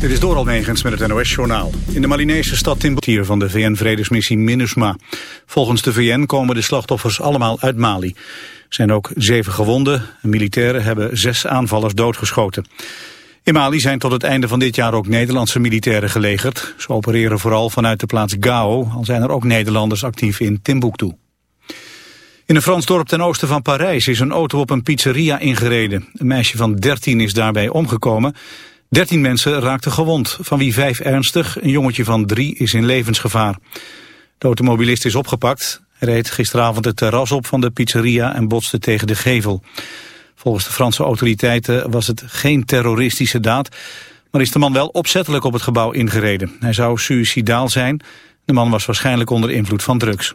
Dit is Doral Negens met het NOS-journaal. In de Malinese stad Timbuktu van de VN-vredesmissie MINUSMA. Volgens de VN komen de slachtoffers allemaal uit Mali. Er zijn ook zeven gewonden. Militairen hebben zes aanvallers doodgeschoten. In Mali zijn tot het einde van dit jaar ook Nederlandse militairen gelegerd. Ze opereren vooral vanuit de plaats Gao, al zijn er ook Nederlanders actief in Timbuktu. In een Frans dorp ten oosten van Parijs is een auto op een pizzeria ingereden. Een meisje van 13 is daarbij omgekomen. 13 mensen raakten gewond, van wie vijf ernstig. Een jongetje van drie is in levensgevaar. De automobilist is opgepakt. Hij reed gisteravond het terras op van de pizzeria en botste tegen de gevel. Volgens de Franse autoriteiten was het geen terroristische daad... maar is de man wel opzettelijk op het gebouw ingereden. Hij zou suicidaal zijn. De man was waarschijnlijk onder invloed van drugs.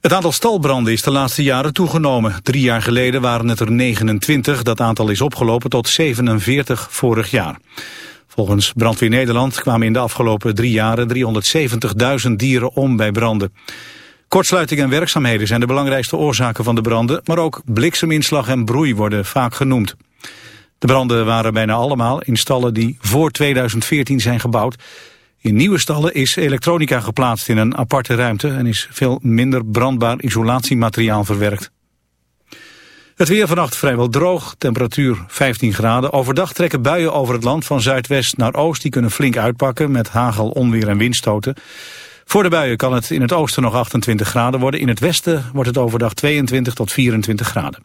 Het aantal stalbranden is de laatste jaren toegenomen. Drie jaar geleden waren het er 29. Dat aantal is opgelopen tot 47 vorig jaar. Volgens Brandweer Nederland kwamen in de afgelopen drie jaren 370.000 dieren om bij branden. Kortsluiting en werkzaamheden zijn de belangrijkste oorzaken van de branden, maar ook blikseminslag en broei worden vaak genoemd. De branden waren bijna allemaal in stallen die voor 2014 zijn gebouwd. In nieuwe stallen is elektronica geplaatst in een aparte ruimte en is veel minder brandbaar isolatiemateriaal verwerkt. Het weer vannacht vrijwel droog, temperatuur 15 graden. Overdag trekken buien over het land van zuidwest naar oost. Die kunnen flink uitpakken met hagel, onweer en windstoten. Voor de buien kan het in het oosten nog 28 graden worden. In het westen wordt het overdag 22 tot 24 graden.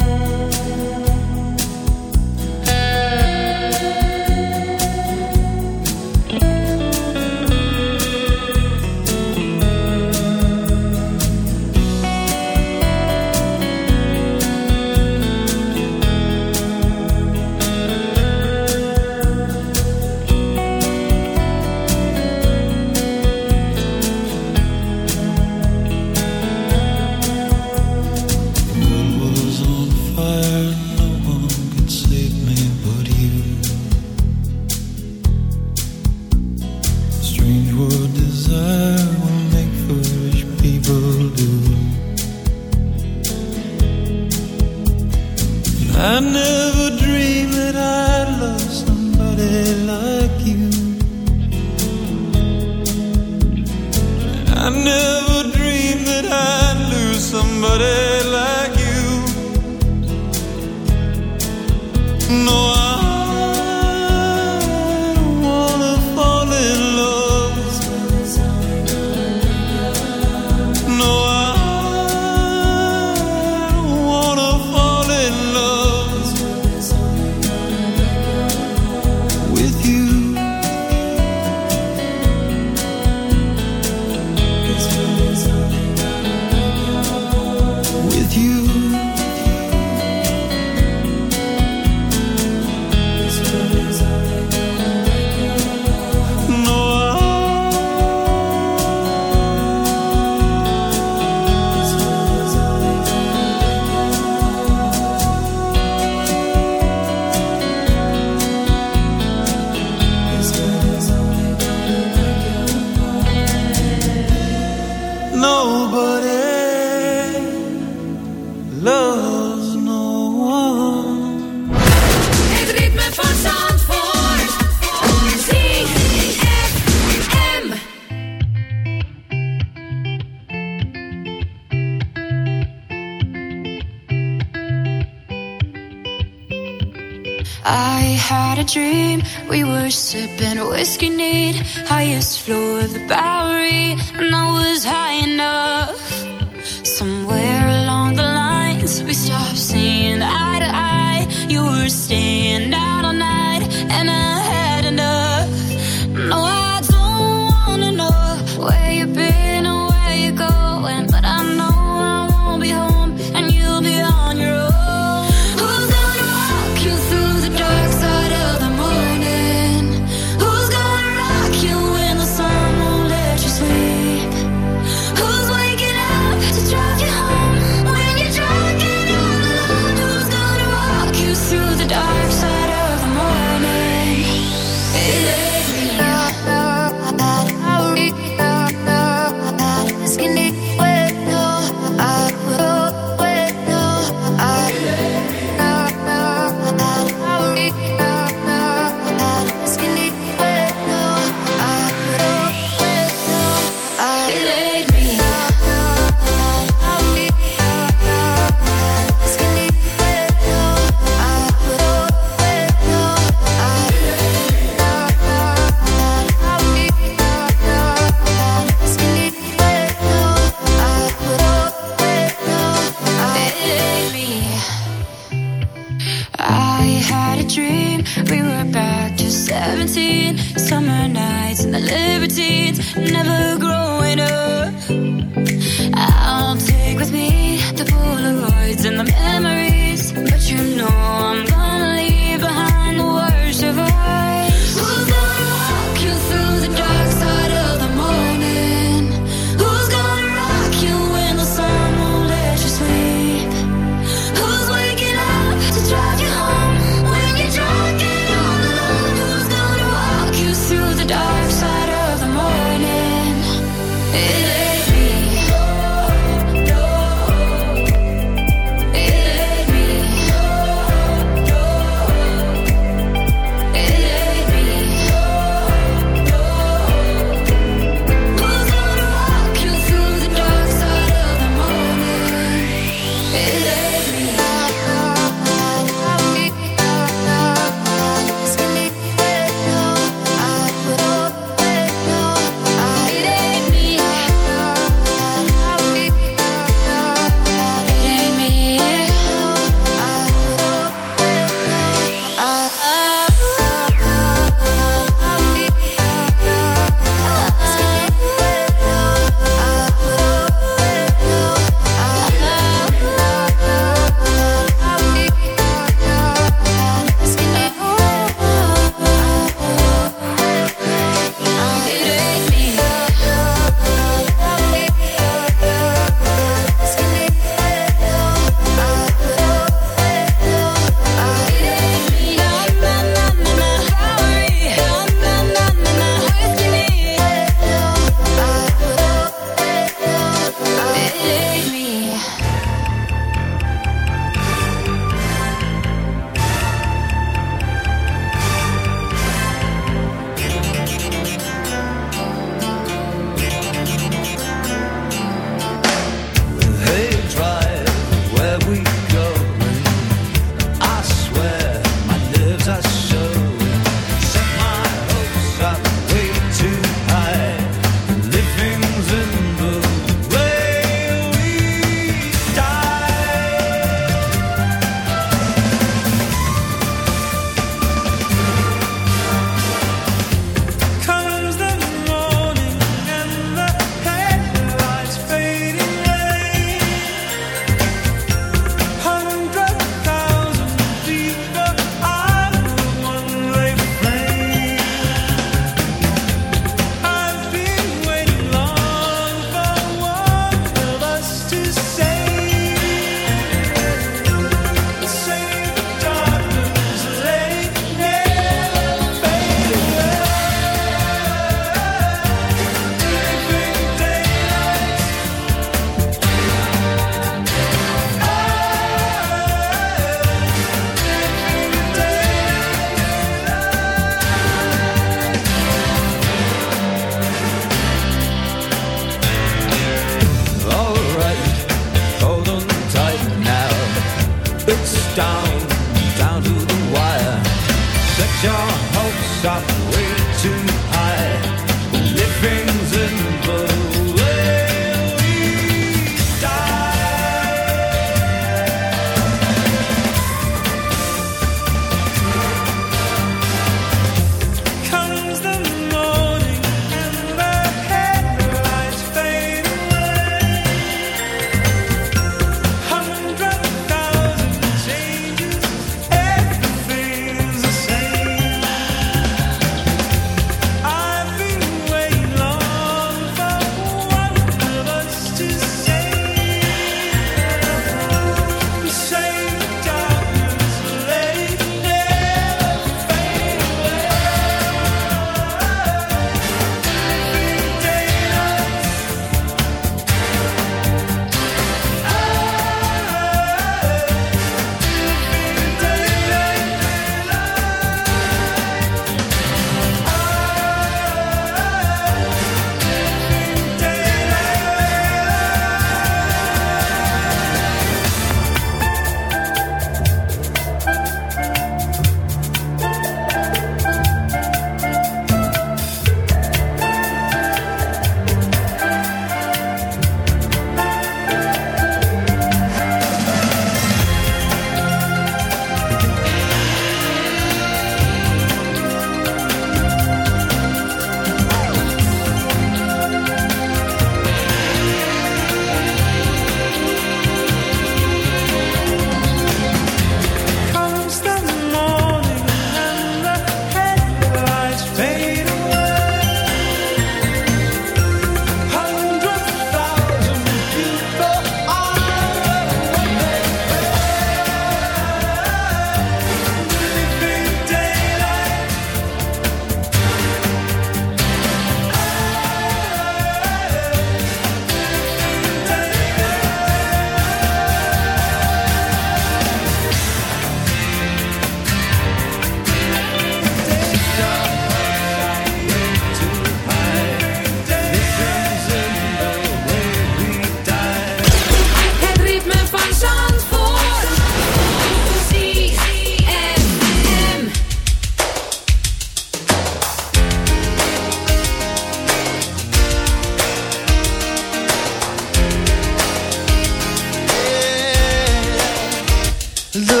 The.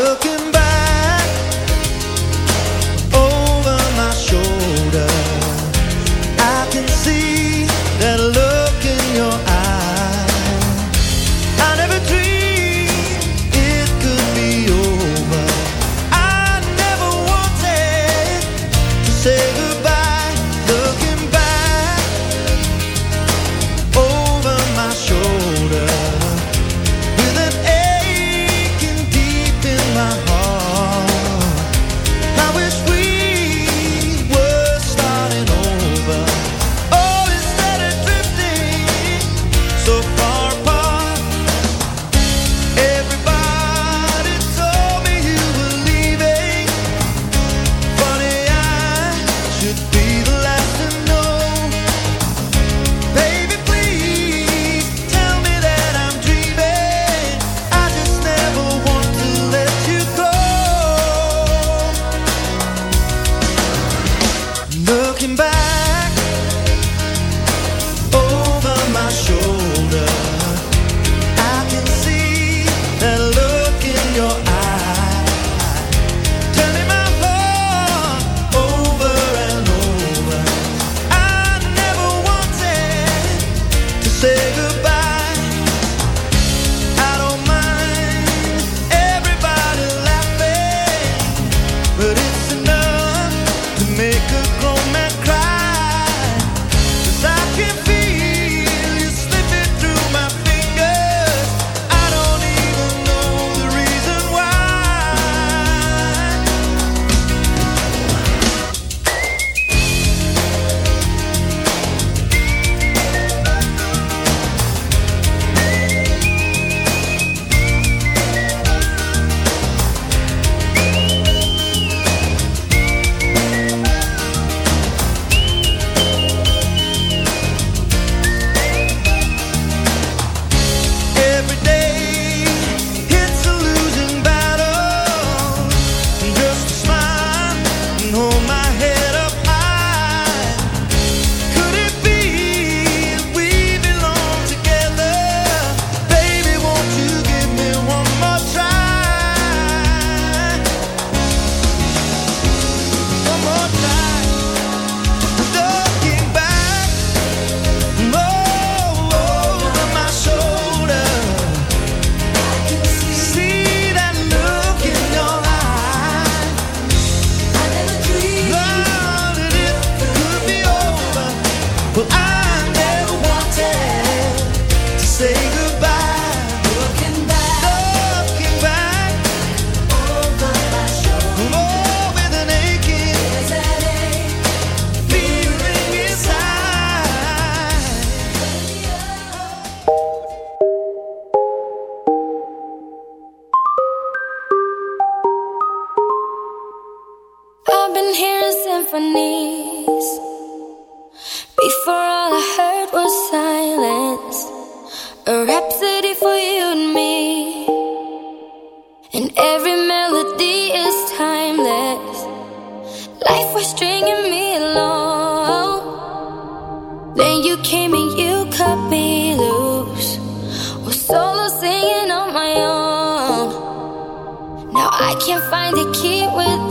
with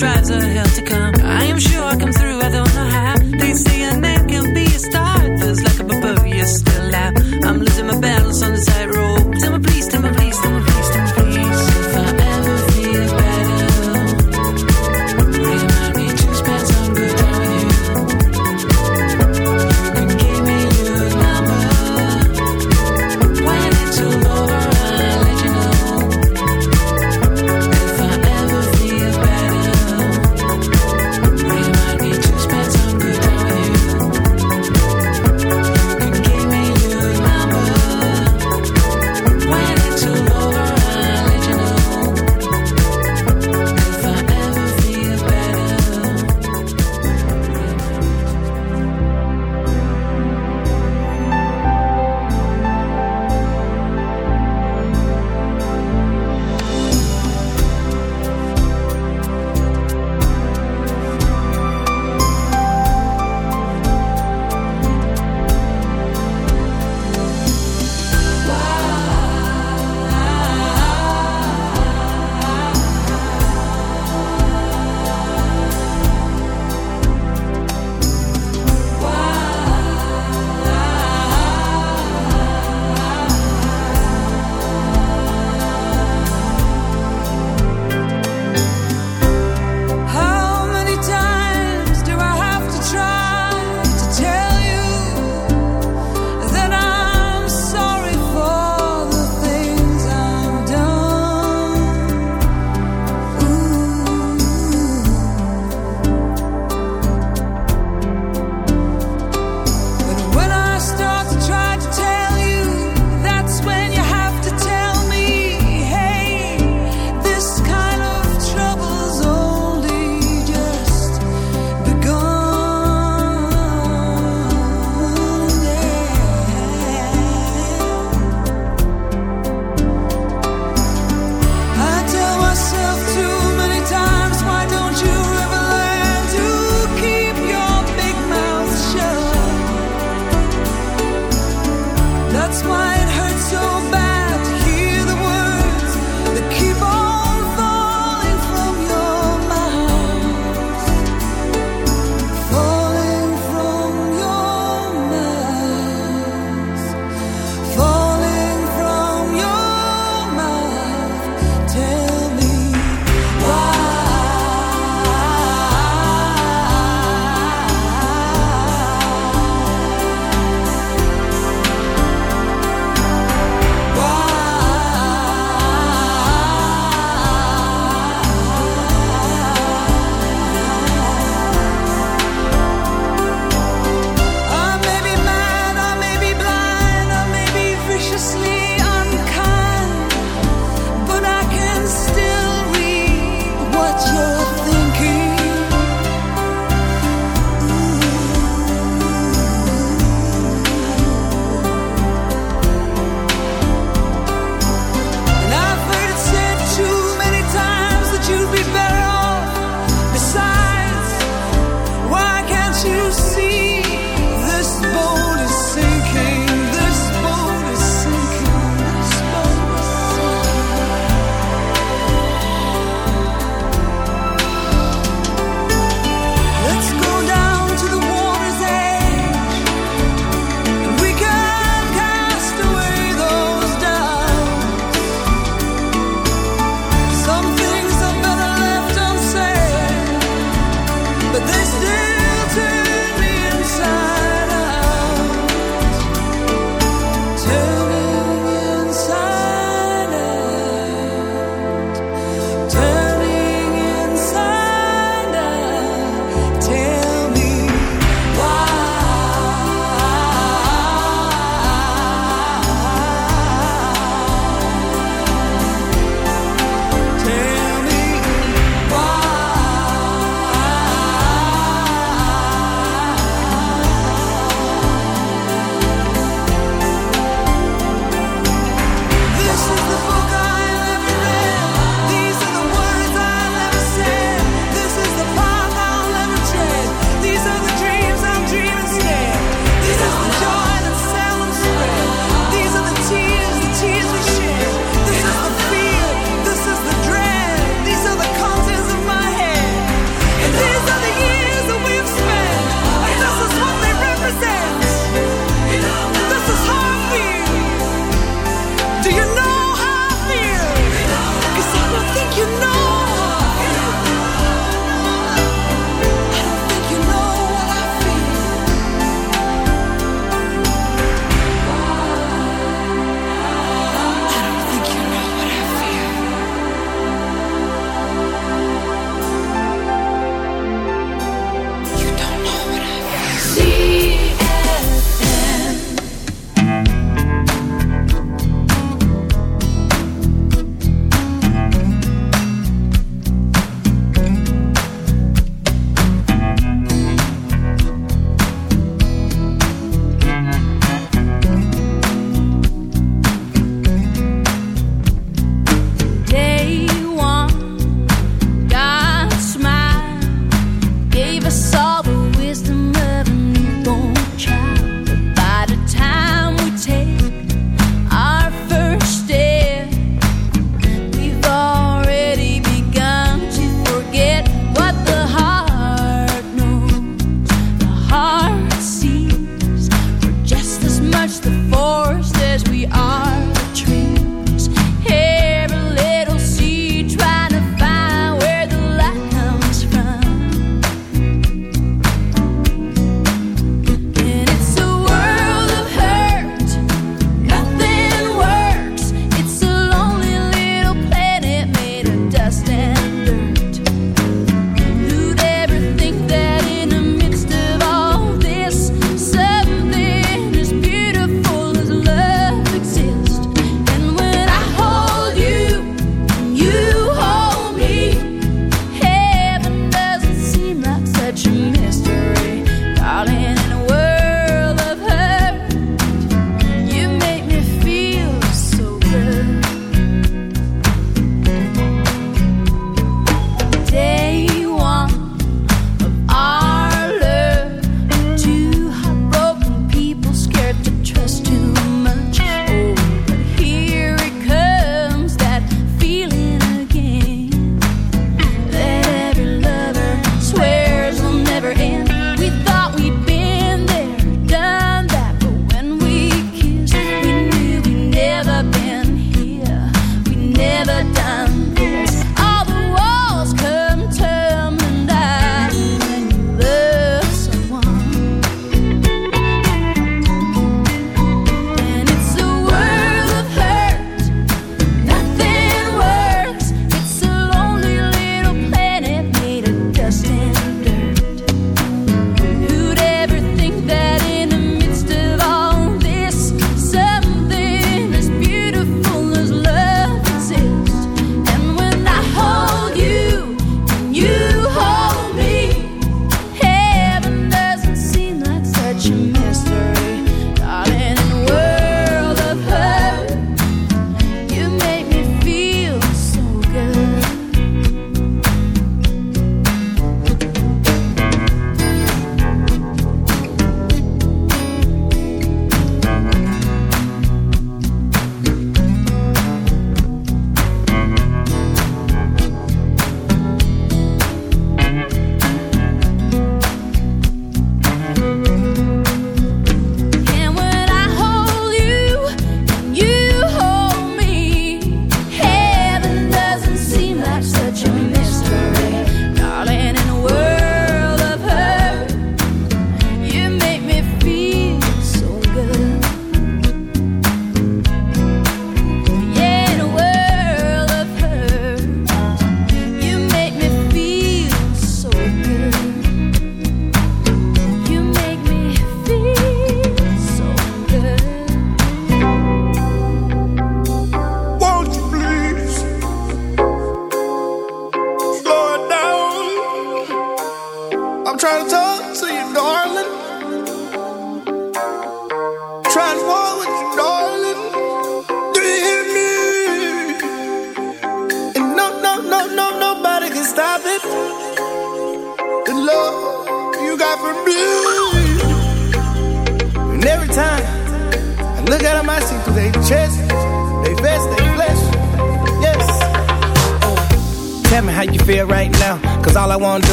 strides are hell to come. I am sure I can.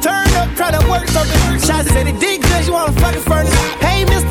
Turn up, try to work something. Shots said it did good, you wanna fucking furnace. Hey, mister,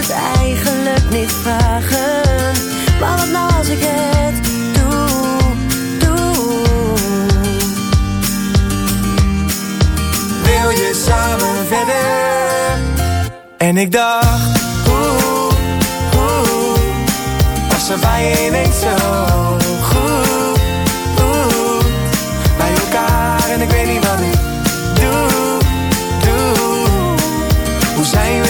het eigenlijk niet vragen. Maar wat nou als ik het doe, doe. Wil je samen verder? En ik dacht, oeh, oeh. Was er bij ineens zo en ik weet niet wat ik doe, doe. Hoe zijn we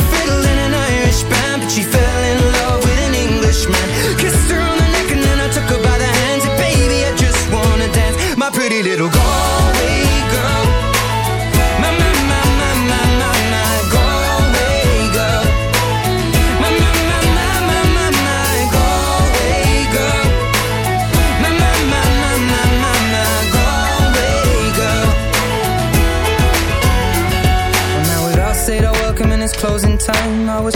pretty little Galway girl. My, my, my, my, my, my, my Galway girl. My, my, my, my, my, my, my Galway girl. My, my, my, my, my, my, my Galway girl. Well, now we've all said our welcome and it's closing time. I was